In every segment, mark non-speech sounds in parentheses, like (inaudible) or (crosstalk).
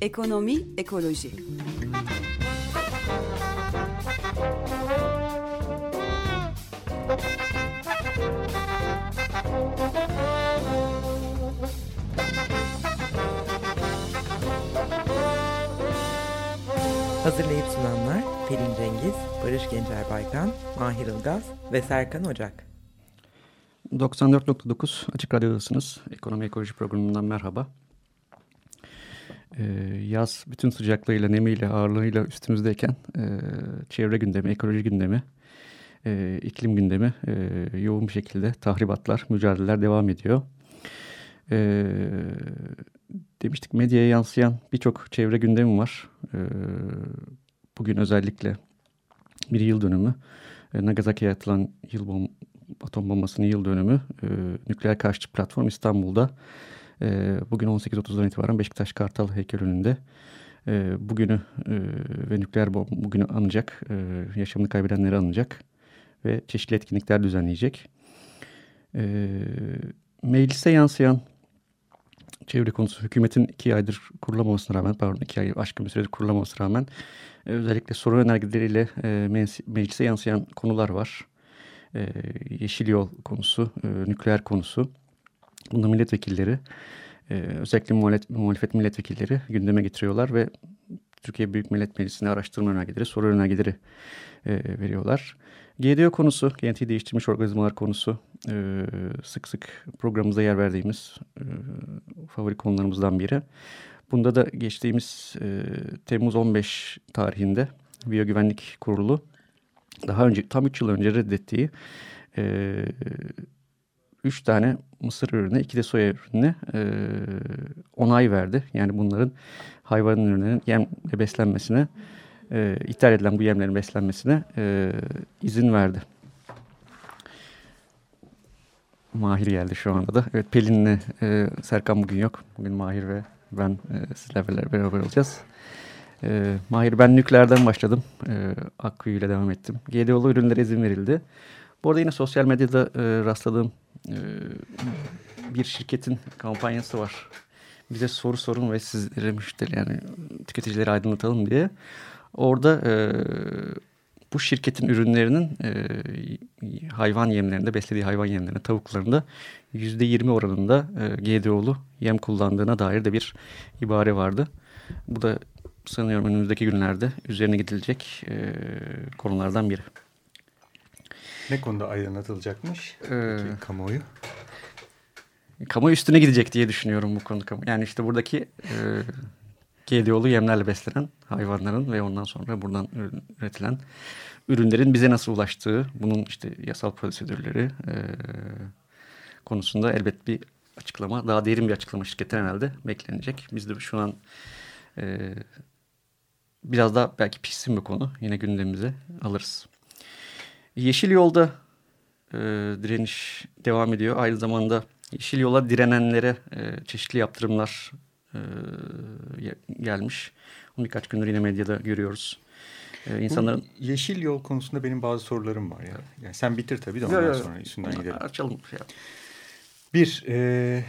Ekonomi, ekoloji. Pelin Cengiz, Barış Gencer Baykan, Mahir Ilgaz ve Serkan Ocak. 94.9 Açık Radyo'dasınız. Ekonomi Ekoloji Programı'ndan merhaba. Ee, yaz bütün sıcaklığıyla, nemiyle, ağırlığıyla üstümüzdeyken e, çevre gündemi, ekoloji gündemi, e, iklim gündemi e, yoğun bir şekilde tahribatlar, mücadeleler devam ediyor. E, demiştik medyaya yansıyan birçok çevre gündemi var. E, bugün özellikle bir yıl dönümü. E, Nagasaki'ye atılan yıl bom atom bombasının yıl dönümü. E, Nükleer Karşıtı Platform İstanbul'da e, bugün 18.30'dan itibaren Beşiktaş Kartal heykel önünde e, bugünü e, ve nükleer bomba bugünü anacak, e, yaşamını kaybedenleri anacak ve çeşitli etkinlikler düzenleyecek. E, meclise yansıyan çevre konusu hükümetin iki aydır kurulamamasına rağmen, pardon iki ay aşkın bir süredir kurulamamasına rağmen e, özellikle sorun önergeleriyle e, meclise yansıyan konular var. E, yeşil yol konusu, e, nükleer konusu. Bunda milletvekilleri, e, özellikle muhalefet, muhalefet milletvekilleri gündeme getiriyorlar ve Türkiye Büyük Millet Meclisi'ne araştırma önergeleri, soru önergeleri e, veriyorlar. GDO konusu, genetiği değiştirmiş organizmalar konusu e, sık sık programımıza yer verdiğimiz e, favori konularımızdan biri. Bunda da geçtiğimiz e, Temmuz 15 tarihinde Biyogüvenlik Kurulu daha önce tam 3 yıl önce reddettiği e, 3 tane mısır ürünü, 2 de soya ürününe e, onay verdi. Yani bunların hayvan ürünlerinin yemle beslenmesine e, ithal edilen bu yemlerin beslenmesine e, izin verdi. Mahir geldi şu anda da. Evet Pelin'le e, Serkan bugün yok. Bugün Mahir ve ben e, sizlerle beraber olacağız. E, Mahir ben nükleerden başladım. E, Akkuyu ile devam ettim. GDO'lu ürünlere izin verildi. Bu arada yine sosyal medyada e, rastladığım e, bir şirketin kampanyası var. Bize soru sorun ve sizlere müşteri yani tüketicileri aydınlatalım diye. Orada e, bu şirketin ürünlerinin e, hayvan yemlerinde, beslediği hayvan yemlerinde, tavuklarında yüzde yirmi oranında e, GDO'lu yem kullandığına dair de bir ibare vardı. Bu da sanıyorum önümüzdeki günlerde üzerine gidilecek e, konulardan biri. Ne konuda aydınlatılacakmış ee, kamuoyu? Kamu üstüne gidecek diye düşünüyorum bu konu. Yani işte buradaki e, GDO'lu yemlerle beslenen hayvanların ve ondan sonra buradan üretilen ürünlerin bize nasıl ulaştığı, bunun işte yasal prosedürleri e, konusunda elbet bir açıklama, daha derin bir açıklama şirketten herhalde beklenecek. Biz de şu an e, biraz daha belki pissin bir konu yine gündemimize alırız. Yeşil yolda e, direniş devam ediyor. Aynı zamanda yeşil yola direnenlere e, çeşitli yaptırımlar gelmiş. Bunu birkaç gündür yine medyada görüyoruz. Ee, insanların Bu yeşil yol konusunda benim bazı sorularım var ya. Yani sen bitir tabii de ondan ya, sonra üstünden gidelim. Açalım. Şey Bir, e,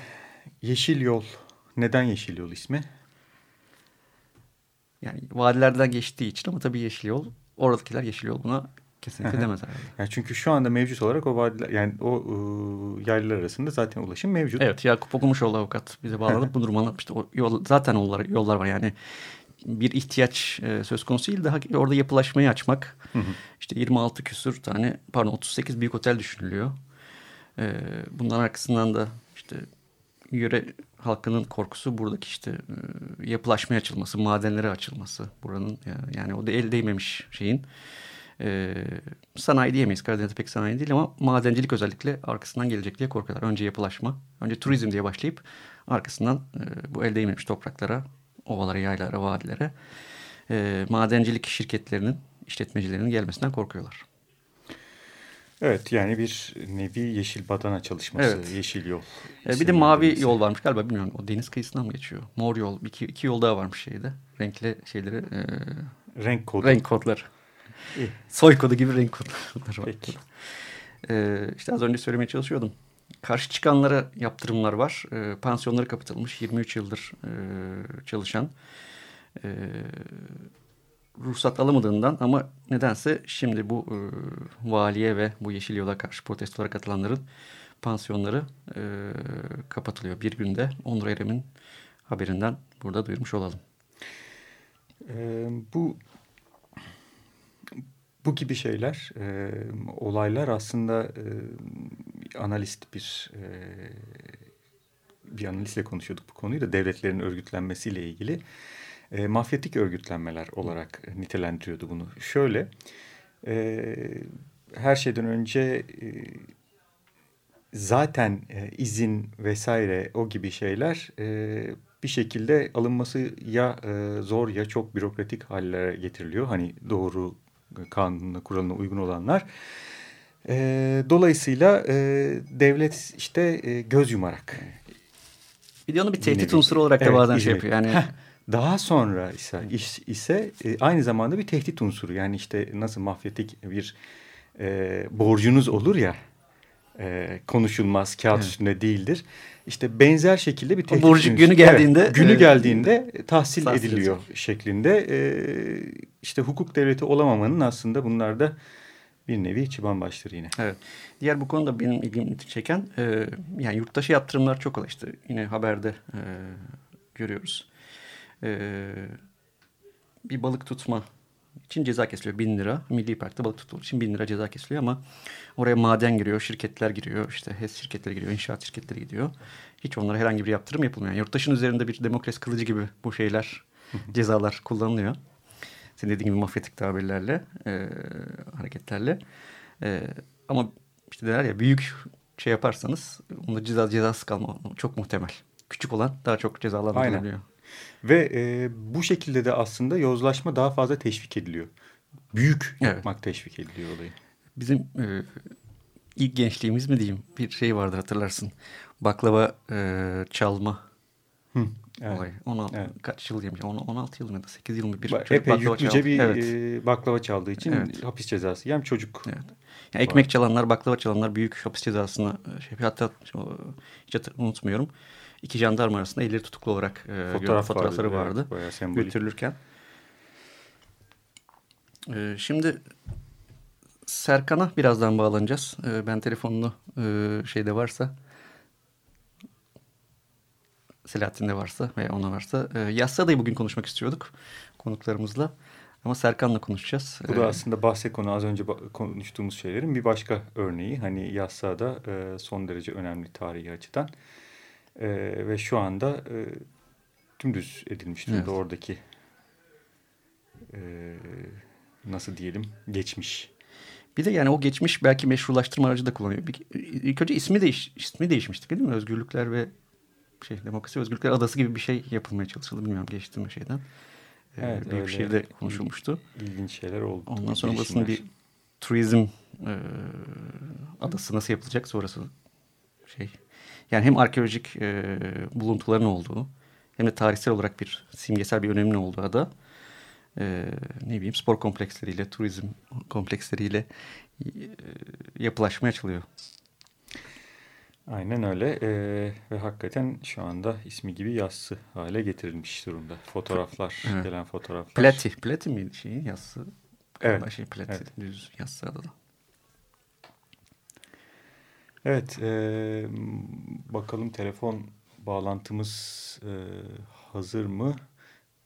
yeşil yol. Neden yeşil yol ismi? Yani vadilerden geçtiği için ama tabii yeşil yol. Oradakiler yeşil yol buna kesinlikle demez herhalde. Yani çünkü şu anda mevcut olarak o vadiler yani o ıı, yaylılar arasında zaten ulaşım mevcut. Evet Yakup Okumuşoğlu avukat bize bağlanıp bu durumu anlatmıştı. O yol, zaten yollar, yollar var yani bir ihtiyaç e, söz konusu değil daha orada yapılaşmayı açmak. Hı hı. İşte 26 küsur tane pardon 38 büyük otel düşünülüyor. E, bundan arkasından da işte yöre halkının korkusu buradaki işte e, yapılaşmaya açılması, madenlere açılması buranın yani o da el değmemiş şeyin. E, sanayi diyemeyiz. Karadeniz'de pek sanayi değil ama madencilik özellikle arkasından gelecek diye korkuyorlar. Önce yapılaşma, önce turizm diye başlayıp arkasından e, bu el değmemiş topraklara, ovalara, yaylara, vadilere e, madencilik şirketlerinin, işletmecilerinin gelmesinden korkuyorlar. Evet yani bir nevi yeşil badana çalışması, evet. yeşil yol. Ee, bir de mavi yol varmış galiba bilmiyorum o deniz kıyısından mı geçiyor? Mor yol, iki, iki yol daha varmış şeyde. Renkli şeyleri. E, renk kodu. Renk kodları. İyi. Soy kodu gibi renk kodları (laughs) var. Peki. E, işte az önce söylemeye çalışıyordum. Karşı çıkanlara yaptırımlar var. E, pansiyonları kapatılmış. 23 yıldır e, çalışan. E, ruhsat alamadığından ama nedense şimdi bu e, valiye ve bu yeşil yola karşı protestolara katılanların pansiyonları e, kapatılıyor. Bir günde Onur Erem'in haberinden burada duyurmuş olalım. E, bu bu gibi şeyler, e, olaylar aslında e, analist bir e, bir analistle konuşuyorduk bu konuyu da devletlerin örgütlenmesiyle ilgili e, mafyatik örgütlenmeler olarak nitelendiriyordu bunu. Şöyle, e, her şeyden önce e, zaten e, izin vesaire o gibi şeyler e, bir şekilde alınması ya e, zor ya çok bürokratik hallere getiriliyor. Hani doğru kanununa kuralına uygun olanlar. E, dolayısıyla e, devlet işte e, göz yumarak. Bir de onu bir tehdit unsuru olarak da evet, bazen şey yapıyor. Yani Heh, daha sonra ise iş ise e, aynı zamanda bir tehdit unsuru. Yani işte nasıl mafyatik bir e, borcunuz olur ya e, konuşulmaz, kağıt evet. üstünde değildir. İşte benzer şekilde bir tehdit. Borcu günü geldiğinde evet, günü e, geldiğinde tahsil ediliyor edecek. şeklinde. E, işte hukuk devleti olamamanın aslında bunlarda bir nevi çıban başları yine. Evet. Diğer bu konuda benim ilgimi çeken e, yani yurttaşı yaptırımlar çok olay işte yine haberde e, görüyoruz. E, bir balık tutma için ceza kesiliyor bin lira. Milli Park'ta balık tutulduğu için bin lira ceza kesiliyor ama oraya maden giriyor, şirketler giriyor, işte HES şirketleri giriyor, inşaat şirketleri gidiyor. Hiç onlara herhangi bir yaptırım yapılmıyor. Yurttaşın üzerinde bir demokrasi kılıcı gibi bu şeyler, cezalar kullanılıyor. Senin dediğin gibi mafyatik tabirlerle, e, hareketlerle. E, ama işte derler ya büyük şey yaparsanız onda ceza cezası kalma çok muhtemel. Küçük olan daha çok cezalandırılıyor. Ve e, bu şekilde de aslında yozlaşma daha fazla teşvik ediliyor. Büyük evet. yapmak teşvik ediliyor olayı. Bizim e, ilk gençliğimiz mi diyeyim bir şey vardı hatırlarsın. Baklava e, çalma Hı, evet. olay. Ona evet. kaç yıl yemiş? 16 yıl mı da 8 yıl mı bir ba Epey yüklüce bir evet. e, baklava çaldığı için evet. hapis cezası. Yani çocuk. Evet. Yani ekmek çalanlar, baklava çalanlar büyük hapis cezasına şey hatta hiç unutmuyorum iki jandarma arasında elleri tutuklu olarak e, Fotoğraf fotoğrafları vardı, vardı götürülürken. E, şimdi Serkan'a birazdan bağlanacağız. E, ben telefonunu e, şeyde varsa Selahattin'de varsa veya ona varsa e, Yassı'dayı bugün konuşmak istiyorduk konuklarımızla. Ama Serkan'la konuşacağız. Bu da e, aslında bahse konu az önce konuştuğumuz şeylerin bir başka örneği. Hani Yassı'da e, son derece önemli tarihi açıdan. E, ve şu anda e, dümdüz edilmiş durumda evet. oradaki e, nasıl diyelim geçmiş. Bir de yani o geçmiş belki meşrulaştırma aracı da kullanıyor. Bir, ilk önce ismi değiş ismi değişmişti değil mi? Özgürlükler ve şey Demokrasi Özgürlükler Adası gibi bir şey yapılmaya çalışıldı. Bilmiyorum geçti mi şeyden. Ee, evet, büyük şehirde konuşulmuştu. İlginç şeyler oldu. Ondan sonra burasının bir turizm e, adası nasıl yapılacak sonrası şey yani hem arkeolojik e, buluntuların olduğu hem de tarihsel olarak bir simgesel bir önemli olduğu ada e, ne bileyim spor kompleksleriyle, turizm kompleksleriyle e, yapılaşmaya açılıyor. Aynen öyle ee, ve hakikaten şu anda ismi gibi yassı hale getirilmiş durumda. Fotoğraflar, evet. gelen fotoğraflar. Plati, plati miydi şeyi yassı? Evet. Şey plati, evet. düz yassı adada. Evet, e, bakalım telefon bağlantımız e, hazır mı?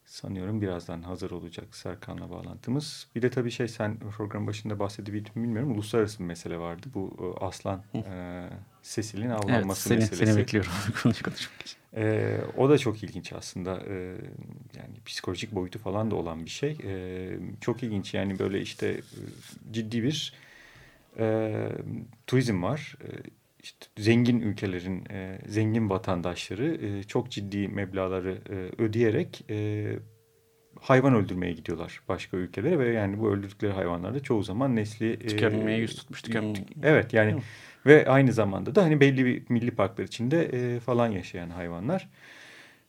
Sanıyorum birazdan hazır olacak Serkan'la bağlantımız. Bir de tabii şey sen program başında bahsedebildim bilmiyorum. Uluslararası bir mesele vardı. Bu aslan e, Sesil'in avlanması evet, seni, meselesi. Seni bekliyorum (laughs) konuş konuşmak için. E, o da çok ilginç aslında. E, yani psikolojik boyutu falan da olan bir şey. E, çok ilginç yani böyle işte ciddi bir e, turizm var. E, işte zengin ülkelerin e, zengin vatandaşları e, çok ciddi meblaları e, ödeyerek e, hayvan öldürmeye gidiyorlar başka ülkelere ve yani bu öldürdükleri hayvanlar da çoğu zaman nesli e, tükenmeye yüz tutmuş tükenmeye. Evet yani ve aynı zamanda da hani belli bir milli parklar içinde e, falan yaşayan hayvanlar.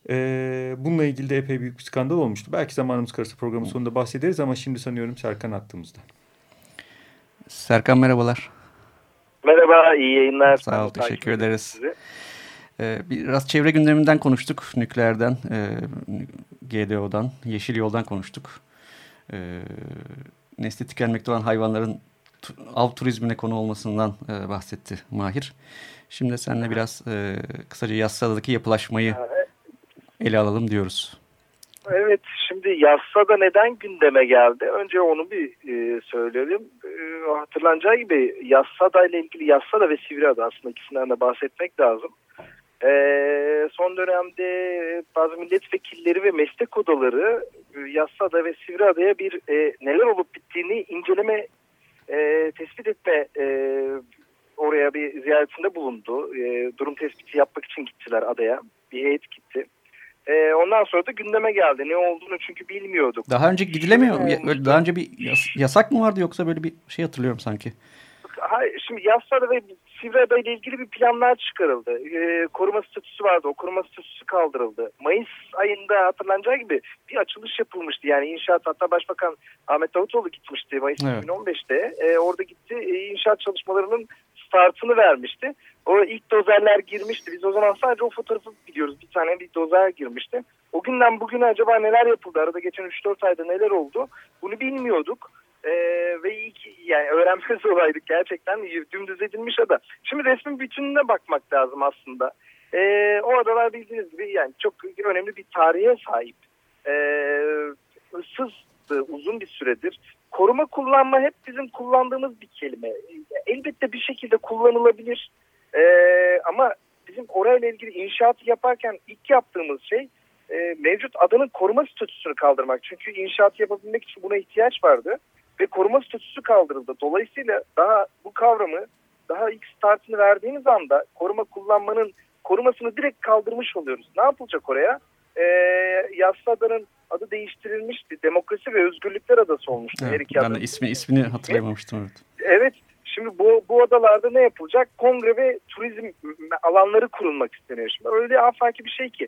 E, bununla ilgili de epey büyük bir skandal olmuştu. Belki zamanımız kalırsa programın sonunda bahsederiz ama şimdi sanıyorum Serkan attığımızda. Serkan merhabalar. Merhaba, iyi yayınlar. Sağ ol, teşekkür ederiz. Ee, biraz çevre gündeminden konuştuk, nükleerden, e, GDO'dan, Yeşil Yol'dan konuştuk. E, nesli tükenmekte olan hayvanların av turizmine konu olmasından e, bahsetti Mahir. Şimdi seninle biraz e, kısaca Yassıada'daki yapılaşmayı ele alalım diyoruz. Evet, şimdi Yassıada neden gündeme geldi? Önce onu bir e, söyleyelim. E, hatırlanacağı gibi Yassıada ile ilgili Yassıada ve Sivriada aslında ikisinden de bahsetmek lazım. E, son dönemde bazı milletvekilleri ve meslek odaları e, Yassıada ve Sivriada'ya bir e, neler olup bittiğini inceleme, e, tespit etme e, oraya bir ziyaretinde bulundu. E, durum tespiti yapmak için gittiler adaya. Bir heyet gitti. E, ondan sonra da gündeme geldi. Ne olduğunu çünkü bilmiyorduk. Daha önce gidilemiyor. Böyle daha önce bir yas yasak mı vardı yoksa böyle bir şey hatırlıyorum sanki. Hayır, şimdi Yassıada ve Sivriada ile ilgili bir planlar çıkarıldı. E, koruma statüsü vardı. O koruma statüsü kaldırıldı. Mayıs ayında hatırlanacağı gibi bir açılış yapılmıştı. Yani inşaat hatta Başbakan Ahmet Davutoğlu gitmişti Mayıs evet. 2015'te. E, orada gitti e, inşaat çalışmalarının startını vermişti. O ilk dozerler girmişti. Biz o zaman sadece o fotoğrafı biliyoruz. Bir tane bir dozer girmişti. O günden bugüne acaba neler yapıldı? Arada geçen 3-4 ayda neler oldu? Bunu bilmiyorduk. Ee, ve iyi ki yani öğrenmez (laughs) olaydık gerçekten dümdüz edilmiş ada. Şimdi resmin bütününe bakmak lazım aslında. Ee, o adalar bildiğiniz gibi yani çok önemli bir tarihe sahip. Ee, ıssızdı uzun bir süredir. Koruma kullanma hep bizim kullandığımız bir kelime. Elbette bir şekilde kullanılabilir. Ee, ama bizim orayla ilgili inşaat yaparken ilk yaptığımız şey e, mevcut adanın koruma statüsünü kaldırmak. Çünkü inşaat yapabilmek için buna ihtiyaç vardı ve koruma statüsü kaldırıldı. Dolayısıyla daha bu kavramı daha ilk startını verdiğimiz anda koruma kullanmanın korumasını direkt kaldırmış oluyoruz. Ne yapılacak oraya? Ee, Yassı Adanın adı değiştirilmişti. Demokrasi ve Özgürlükler Adası olmuştu. Evet, ben de ismi, ismini hatırlayamamıştım. Evet. evet. Şimdi bu, bu adalarda ne yapılacak? Kongre ve turizm alanları kurulmak isteniyor. Şimdi öyle afaki bir şey ki.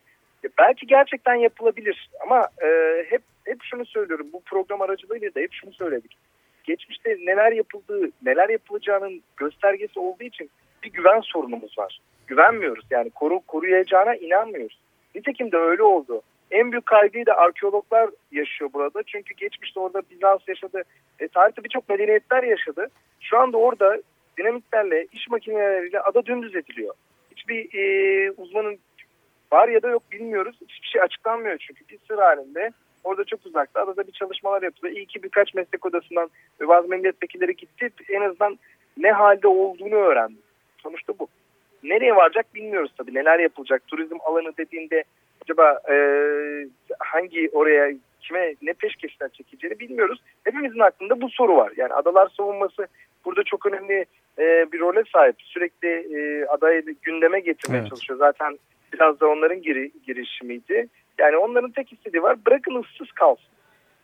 Belki gerçekten yapılabilir ama e, hep hep şunu söylüyorum. Bu program aracılığıyla da hep şunu söyledik. Geçmişte neler yapıldığı, neler yapılacağının göstergesi olduğu için bir güven sorunumuz var. Güvenmiyoruz yani koru, koruyacağına inanmıyoruz. Nitekim de öyle oldu. En büyük kaygıyı da arkeologlar yaşıyor burada. Çünkü geçmişte orada Bizans yaşadı. E, tarihte birçok medeniyetler yaşadı. Şu anda orada dinamitlerle, iş makineleriyle ada dümdüz ediliyor. Hiçbir e, uzmanın var ya da yok bilmiyoruz. Hiçbir şey açıklanmıyor çünkü bir sır halinde. Orada çok uzakta adada bir çalışmalar yapılıyor. İyi ki birkaç meslek odasından ve bazı milletvekilleri gitti. En azından ne halde olduğunu öğrendi. Sonuçta bu. Nereye varacak bilmiyoruz tabii. Neler yapılacak? Turizm alanı dediğinde acaba e, hangi oraya kime ne peşkeşler çekeceğini bilmiyoruz. Hepimizin aklında bu soru var. Yani adalar savunması burada çok önemli e, bir role sahip. Sürekli e, adayı gündeme getirmeye evet. çalışıyor. Zaten biraz da onların giri, girişimiydi. Yani onların tek istediği var bırakın ıssız kalsın.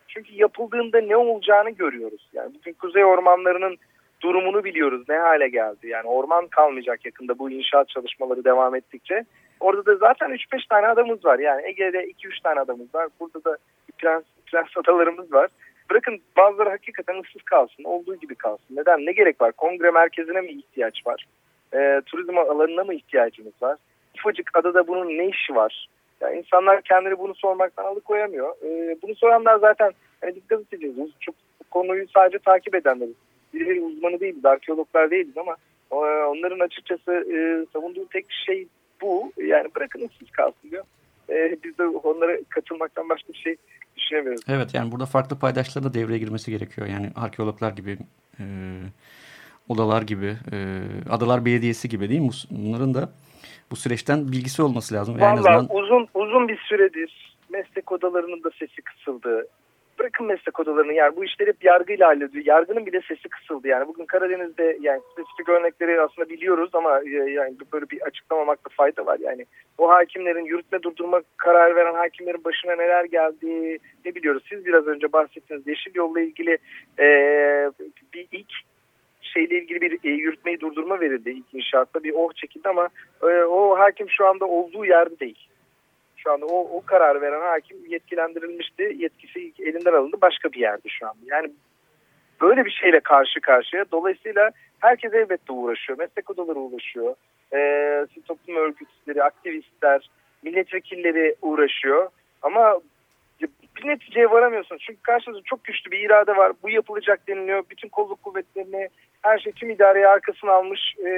Çünkü yapıldığında ne olacağını görüyoruz. Yani bugün kuzey ormanlarının durumunu biliyoruz. Ne hale geldi. Yani orman kalmayacak yakında bu inşaat çalışmaları devam ettikçe. Orada da zaten 3-5 tane adamız var. Yani Ege'de 2-3 tane adamız var. Burada da prens, prens adalarımız var. Bırakın bazıları hakikaten ıssız kalsın. Olduğu gibi kalsın. Neden? Ne gerek var? Kongre merkezine mi ihtiyaç var? E, turizm alanına mı ihtiyacımız var? Ufacık adada bunun ne işi var? Yani insanlar kendini bunu sormaktan alıkoyamıyor. E, bunu soranlar zaten hani biz gazeteciyiz. Çok konuyu sadece takip edenleriz. Birileri uzmanı değiliz, arkeologlar değiliz ama e, onların açıkçası e, savunduğu tek şey bu. Yani bırakın ıssız kalsın diyor. E, biz de onlara katılmaktan başka bir şey düşünemiyoruz. Evet yani burada farklı paydaşların da devreye girmesi gerekiyor. Yani arkeologlar gibi, e, odalar gibi, e, adalar belediyesi gibi değil mi? Bunların da bu süreçten bilgisi olması lazım. Valla azından... uzun uzun bir süredir meslek odalarının da sesi kısıldı. Bırakın meslek odalarını yani bu işleri hep yargıyla hallediyor. Yargının bile sesi kısıldı yani. Bugün Karadeniz'de yani spesifik örnekleri aslında biliyoruz ama e, yani böyle bir açıklamamakta fayda var. Yani o hakimlerin yürütme durdurma karar veren hakimlerin başına neler geldi ne biliyoruz. Siz biraz önce bahsettiniz Yeşil Yol'la ilgili e, bir ilk şeyle ilgili bir e, yürütmeyi durdurma verildi ilk inşaatta bir oh çekildi ama e, o hakim şu anda olduğu yerde değil. Şu anda o, o karar veren hakim yetkilendirilmişti. Yetkisi elinden alındı başka bir yerde şu anda. Yani böyle bir şeyle karşı karşıya. Dolayısıyla Herkes elbette uğraşıyor. Meslek odaları uğraşıyor. E, toplum örgütleri, aktivistler, milletvekilleri uğraşıyor. Ama bir neticeye varamıyorsun. Çünkü karşınızda çok güçlü bir irade var. Bu yapılacak deniliyor. Bütün kolluk kuvvetlerini, her şey tüm idareyi arkasına almış. E,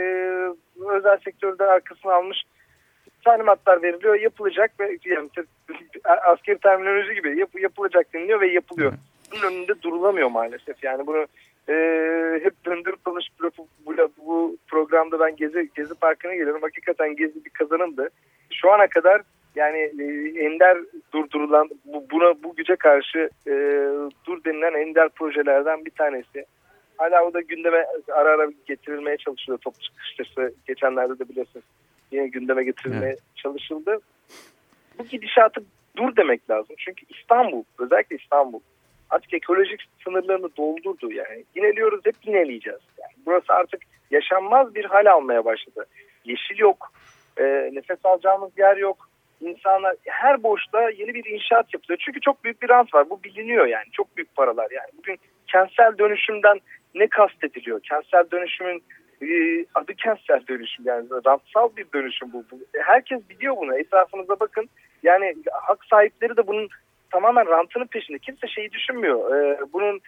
özel sektörde arkasına almış. Talimatlar veriliyor, yapılacak ve yani, askeri terminoloji gibi yap, yapılacak deniliyor ve yapılıyor. Bunun önünde durulamıyor maalesef. Yani bunu e, hep döndürüp dolaşıp bu, bu, bu programda ben Gezi, Gezi Parkı'na geliyorum. Hakikaten Gezi bir kazanımdı. Şu ana kadar yani e, ender durdurulan bu, buna bu güce karşı e, dur denilen ender projelerden bir tanesi. Hala o da gündeme ara ara getirilmeye çalışılıyor top çıkışlısı. Geçenlerde de biliyorsunuz yine gündeme getirilmeye evet. çalışıldı. Bu gidişatı dur demek lazım. Çünkü İstanbul, özellikle İstanbul artık ekolojik sınırlarını doldurdu. Yani yineliyoruz hep yineleyeceğiz. Yani burası artık yaşanmaz bir hal almaya başladı. Yeşil yok, e, nefes alacağımız yer yok. İnsanlar her boşta yeni bir inşaat yapılıyor. Çünkü çok büyük bir rant var. Bu biliniyor yani. Çok büyük paralar yani. Bugün kentsel dönüşümden ne kastediliyor? Kentsel dönüşümün e, adı kentsel dönüşüm yani rantsal bir dönüşüm bu. Herkes biliyor bunu. Etrafınıza bakın. Yani hak sahipleri de bunun tamamen rantının peşinde. Kimse şeyi düşünmüyor. Ee, bunun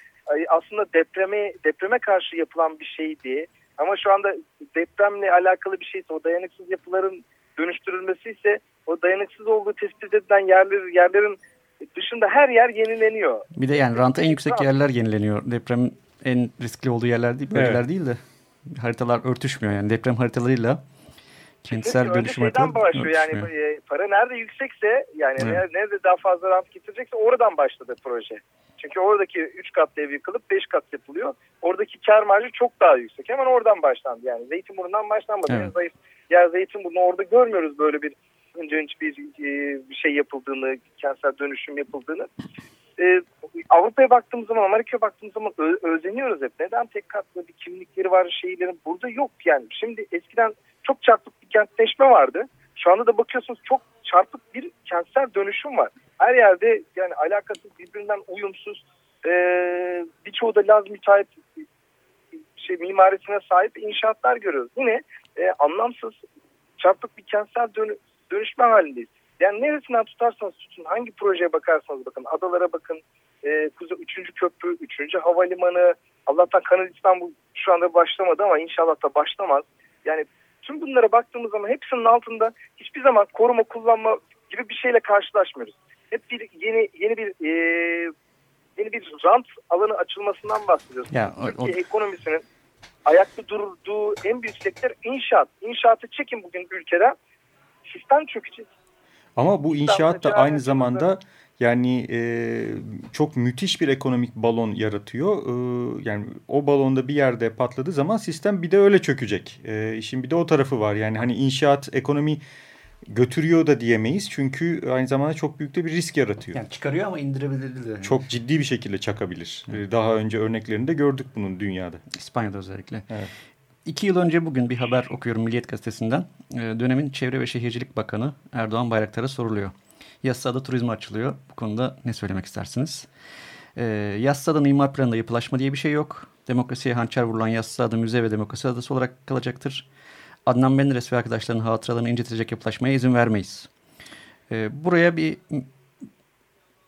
aslında depreme depreme karşı yapılan bir şeydi. Ama şu anda depremle alakalı bir şeyse o dayanıksız yapıların dönüştürülmesi ise o dayanıksız olduğu tespit edilen yerler, yerlerin dışında her yer yenileniyor. Bir de yani rantı en yüksek yerler yenileniyor. Deprem en riskli olduğu yerler değil, bölgeler evet. değil de haritalar örtüşmüyor yani deprem haritalarıyla kentsel dönüşüm haritaları başlıyor yani e, para nerede yüksekse yani evet. nerede daha fazla rant getirecekse oradan başladı proje. Çünkü oradaki 3 kat ev yıkılıp 5 kat yapılıyor. Oradaki kar marjı çok daha yüksek. Hemen oradan başlandı yani. Zeytinburnu'ndan başlanmadı. Evet. En zayıf yer Zeytinburnu orada görmüyoruz böyle bir önce bir, e, bir şey yapıldığını, kentsel dönüşüm yapıldığını. Ee, Avrupa'ya baktığımız zaman, Amerika'ya baktığımız zaman özeniyoruz hep. Neden tek katlı bir kimlikleri var şeylerin? Burada yok yani. Şimdi eskiden çok çarpık bir kentleşme vardı. Şu anda da bakıyorsunuz çok çarpık bir kentsel dönüşüm var. Her yerde yani alakasız birbirinden uyumsuz e, birçoğu da Laz müteahhit şey, mimarisine sahip inşaatlar görüyoruz. Yine e, anlamsız çarpık bir kentsel dönü, dönüşme halindeyiz. Yani neresinden tutarsanız tutun, hangi projeye bakarsanız bakın, adalara bakın, e, Kuzey 3. Köprü, 3. Havalimanı, Allah'tan Kanal İstanbul şu anda başlamadı ama inşallah da başlamaz. Yani tüm bunlara baktığımız zaman hepsinin altında hiçbir zaman koruma kullanma gibi bir şeyle karşılaşmıyoruz. Hep bir yeni yeni bir e, yeni bir rant alanı açılmasından bahsediyoruz. Ya, o, Türkiye o... ekonomisinin ayakta durduğu en büyük sektör inşaat. İnşaatı çekin bugün ülkeden sistem çökecek. Ama bu inşaat da aynı zamanda yani e, çok müthiş bir ekonomik balon yaratıyor. E, yani o balonda bir yerde patladığı zaman sistem bir de öyle çökecek. E, işin bir de o tarafı var. Yani hani inşaat ekonomi götürüyor da diyemeyiz. Çünkü aynı zamanda çok büyük de bir risk yaratıyor. Yani çıkarıyor ama indirebilir de. Çok ciddi bir şekilde çakabilir. Evet. Daha önce örneklerinde gördük bunun dünyada. İspanya'da özellikle. Evet. İki yıl önce bugün bir haber okuyorum Milliyet Gazetesi'nden. Ee, dönemin Çevre ve Şehircilik Bakanı Erdoğan Bayraktar'a soruluyor. Yassıada turizm açılıyor. Bu konuda ne söylemek istersiniz? Ee, Yassıada imar planında yapılaşma diye bir şey yok. Demokrasiye hançer vurulan Yassıada müze ve demokrasi adası olarak kalacaktır. Adnan Menderes ve arkadaşlarının hatıralarını incitecek yapılaşmaya izin vermeyiz. Ee, buraya bir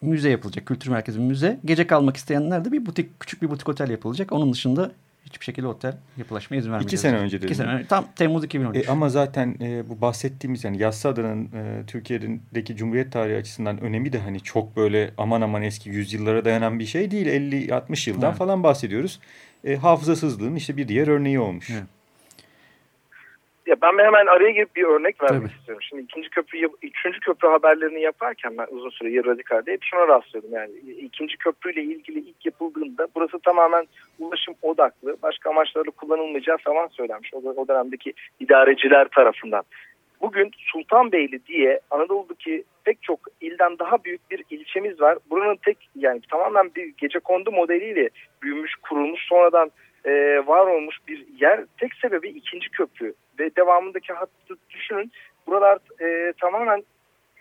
müze yapılacak. Kültür merkezi müze. Gece kalmak isteyenler de bir butik, küçük bir butik otel yapılacak. Onun dışında hiçbir şekilde otel yapılaşmaya izin vermeyeceğiz. İki sene önce dedim. İki sene önce. Tam Temmuz 2013. E, ama zaten e, bu bahsettiğimiz yani Yassıada'nın e, Türkiye'deki Cumhuriyet tarihi açısından önemi de hani çok böyle aman aman eski yüzyıllara dayanan bir şey değil. 50-60 yıldan evet. falan bahsediyoruz. E, hafızasızlığın işte bir diğer örneği olmuş. Evet. Ya ben hemen araya girip bir örnek vermek Tabii. istiyorum. Şimdi ikinci köprü, üçüncü köprü haberlerini yaparken ben uzun süre radikalde hep şuna rastlıyordum. Yani ikinci köprüyle ilgili ilk yapıldığında burası tamamen ulaşım odaklı, başka amaçlarla kullanılmayacağı falan söylenmiş o, o dönemdeki idareciler tarafından. Bugün Sultanbeyli diye Anadolu'daki pek çok ilden daha büyük bir ilçemiz var. Buranın tek yani tamamen bir gece kondu modeliyle büyümüş, kurulmuş sonradan e, var olmuş bir yer. Tek sebebi ikinci köprü ve devamındaki hattı düşünün. Buralar e, tamamen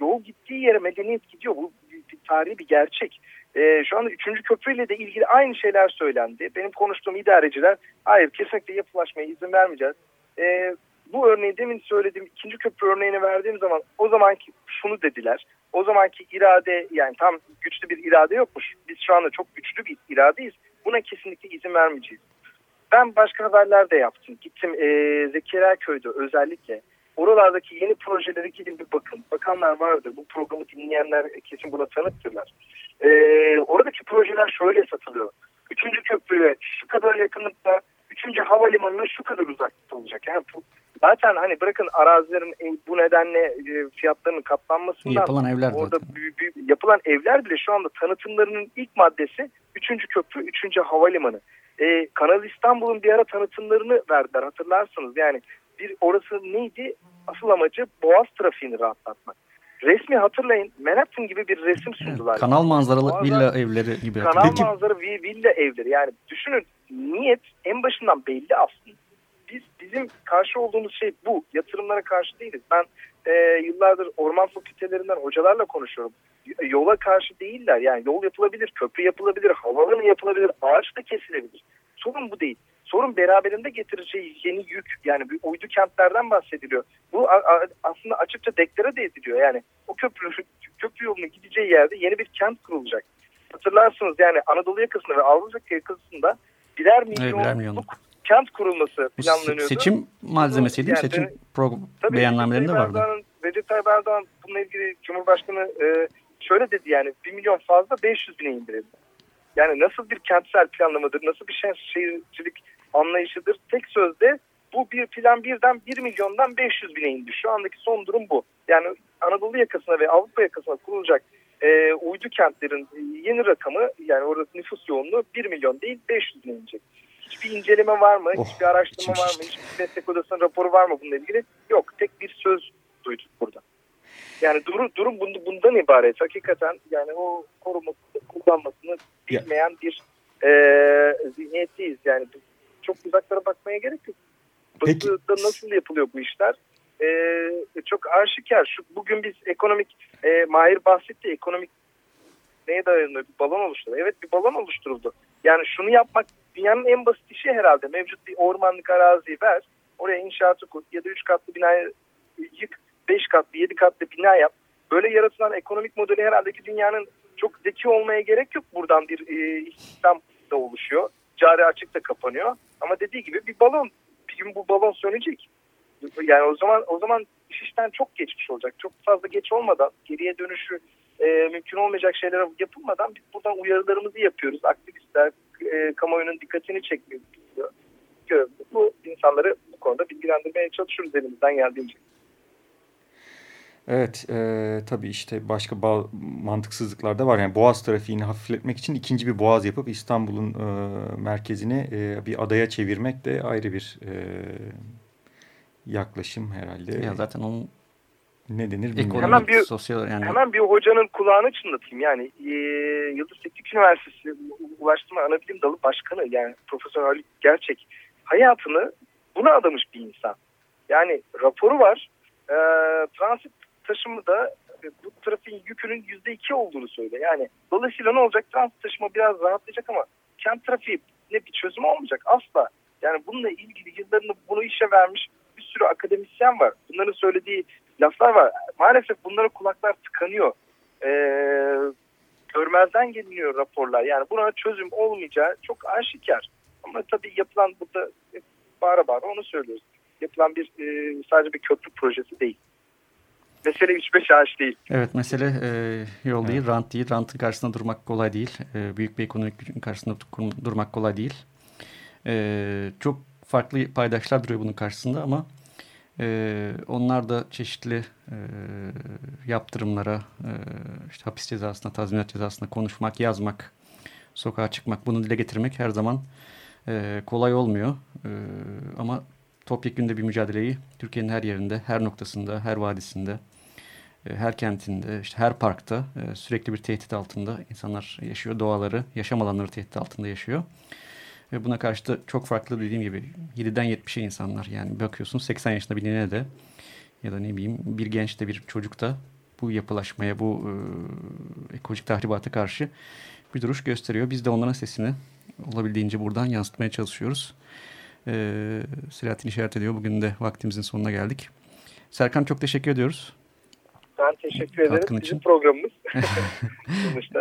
yol gittiği yere medeniyet gidiyor. Bu bir, bir tarihi bir gerçek. E, şu anda üçüncü köprüyle de ilgili aynı şeyler söylendi. Benim konuştuğum idareciler hayır kesinlikle yapılaşmaya izin vermeyeceğiz. E, bu örneği demin söylediğim ikinci köprü örneğini verdiğim zaman o zamanki şunu dediler. O zamanki irade yani tam güçlü bir irade yokmuş. Biz şu anda çok güçlü bir iradeyiz. Buna kesinlikle izin vermeyeceğiz. Ben başka haberler de yaptım. Gittim e, Zekeriya Köy'de özellikle. Oralardaki yeni projelere gidin bir bakın. Bakanlar vardır. Bu programı dinleyenler kesin buna tanıktırlar. E, oradaki projeler şöyle satılıyor. Üçüncü köprüye şu kadar yakınlıkta, üçüncü havalimanına şu kadar uzaklıkta olacak. Yani bu, zaten hani bırakın arazilerin bu nedenle e, fiyatlarının katlanmasından yapılan evler orada zaten. büyü- büyü- yapılan evler bile şu anda tanıtımlarının ilk maddesi üçüncü köprü, üçüncü havalimanı. E, Kanal İstanbul'un bir ara tanıtımlarını verdiler hatırlarsınız. Yani bir orası neydi? Asıl amacı Boğaz trafiğini rahatlatmak. Resmi hatırlayın Manhattan gibi bir resim sundular. Kanal manzaralı Bazen- villa evleri gibi. Kanal Peki- manzara vi- villa evleri. Yani düşünün niyet en başından belli aslında. Biz bizim karşı olduğumuz şey bu. Yatırımlara karşı değiliz. Ben e, yıllardır orman fakültelerinden hocalarla konuşuyorum. Yola karşı değiller. Yani yol yapılabilir, köprü yapılabilir, havaalanı yapılabilir, ağaç da kesilebilir. Sorun bu değil. Sorun beraberinde getireceği yeni yük. Yani bir uydu kentlerden bahsediliyor. Bu aslında açıkça deklare de ediliyor. Yani o köprü, köprü yolunun gideceği yerde yeni bir kent kurulacak. Hatırlarsınız yani Anadolu yakasında ve Avrupa yakasında birer milyonluk birer milyonluk. Kent kurulması planlanıyordu. seçim malzemesi değil mi? Yani Seçim pro- Tabii beyannamelerinde vardı. Erdoğan- Recep Tayyip Erdoğan bununla ilgili Cumhurbaşkanı e, şöyle dedi yani 1 milyon fazla 500 bine indirildi. Yani nasıl bir kentsel planlamadır, nasıl bir şehir, şehircilik anlayışıdır tek sözde bu bir plan birden 1 milyondan 500 bine indi. Şu andaki son durum bu. Yani Anadolu yakasına ve Avrupa yakasına kurulacak e, uydu kentlerin yeni rakamı yani orada nüfus yoğunluğu 1 milyon değil 500 bine inecek. Hiçbir inceleme var mı? Oh, hiçbir araştırma var mı? Hiçbir meslek odasının raporu var mı bununla ilgili? Yok. Tek bir söz duyduk burada. Yani durum, durum bund- bundan ibaret. Hakikaten yani o korumasını kullanmasını bilmeyen bir e, zihniyetteyiz. Yani çok uzaklara bakmaya gerek yok. Batı'da nasıl yapılıyor bu işler? E, çok aşikar. Şu, bugün biz ekonomik, e, Mahir bahsetti ekonomik neye dayanıyor? Bir balon oluşturdu. Evet bir balon oluşturuldu. Yani şunu yapmak dünyanın en basit işi herhalde. Mevcut bir ormanlık araziyi ver. Oraya inşaatı kur ya da 3 katlı binayı yık. 5 katlı 7 katlı bina yap. Böyle yaratılan ekonomik modeli herhalde ki dünyanın çok zeki olmaya gerek yok. Buradan bir e, istihdam da oluşuyor. Cari açık da kapanıyor. Ama dediği gibi bir balon. Bir gün bu balon sönecek. Yani o zaman o zaman iş işten çok geçmiş olacak. Çok fazla geç olmadan geriye dönüşü e, mümkün olmayacak şeyler yapılmadan biz buradan uyarılarımızı yapıyoruz. Aktivistler e, kamuoyunun dikkatini çekmiyor. Bu insanları bu konuda bilgilendirmeye çalışıyoruz elimizden geldiğince. Evet, e, tabii işte başka ba- mantıksızlıklar da var. Yani boğaz trafiğini hafifletmek için ikinci bir boğaz yapıp İstanbul'un e, merkezini e, bir adaya çevirmek de ayrı bir e, yaklaşım herhalde. Ya zaten onun ne denir bilmiyorum. Hemen bir- sosyal yani Hemen bir hocanın kulağını çınlatayım. Yani e, Yıldız Teknik Üniversitesi Ulaştırma Anabilim Dalı Başkanı yani Profesör Haluk Gerçek hayatını buna adamış bir insan. Yani raporu var. E, transit taşımı da e, bu trafiğin yükünün yüzde iki olduğunu söylüyor. Yani dolayısıyla ne olacak? Transit taşıma biraz rahatlayacak ama kent trafiği ne bir çözüm olmayacak asla. Yani bununla ilgili yıllarını bunu işe vermiş bir sürü akademisyen var. Bunların söylediği laflar var. Maalesef bunlara kulaklar tıkanıyor. Ee, görmezden geliniyor raporlar. Yani buna çözüm olmayacağı çok aşikar. Ama tabii yapılan burada bağıra bağıra onu söylüyoruz. Yapılan bir e, sadece bir köprü projesi değil. Mesele 3-5 ağaç değil. Evet mesele e, yol değil, rant değil. Rantın karşısında durmak kolay değil. E, büyük bir ekonomik gücün karşısında dur- durmak kolay değil. E, çok farklı paydaşlar duruyor bunun karşısında ama e, onlar da çeşitli e, yaptırımlara, e, işte hapis cezasına, tazminat cezasına konuşmak, yazmak, sokağa çıkmak, bunu dile getirmek her zaman e, kolay olmuyor. E, ama topyekünde bir mücadeleyi Türkiye'nin her yerinde, her noktasında, her vadisinde, e, her kentinde, işte her parkta e, sürekli bir tehdit altında insanlar yaşıyor. Doğaları, yaşam alanları tehdit altında yaşıyor. Ve buna karşı da çok farklı dediğim gibi 7'den 70'e insanlar yani bakıyorsun 80 yaşında bir nene de ya da ne bileyim bir genç de bir çocuk da bu yapılaşmaya, bu e, ekolojik tahribata karşı bir duruş gösteriyor. Biz de onların sesini olabildiğince buradan yansıtmaya çalışıyoruz. Ee, Selahattin işaret ediyor. Bugün de vaktimizin sonuna geldik. Serkan çok teşekkür ediyoruz. Ben teşekkür ederim. Katkın Bizim için. programımız. (laughs)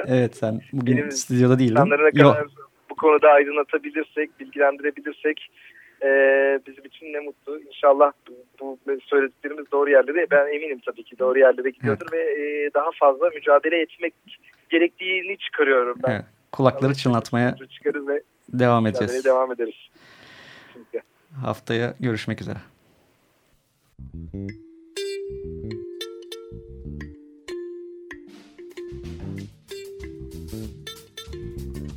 Evet sen bugün Benim stüdyoda değildin. İnsanları ne Yok. Bu konuda aydınlatabilirsek, bilgilendirebilirsek e, bizim için ne mutlu. İnşallah bu, bu söylediklerimiz doğru yerlere, ben eminim tabii ki doğru yerlere gidiyordur ve e, daha fazla mücadele etmek gerektiğini çıkarıyorum ben. Evet, kulakları çınlatmaya ve devam edeceğiz. devam ederiz. Kesinlikle. Haftaya görüşmek üzere.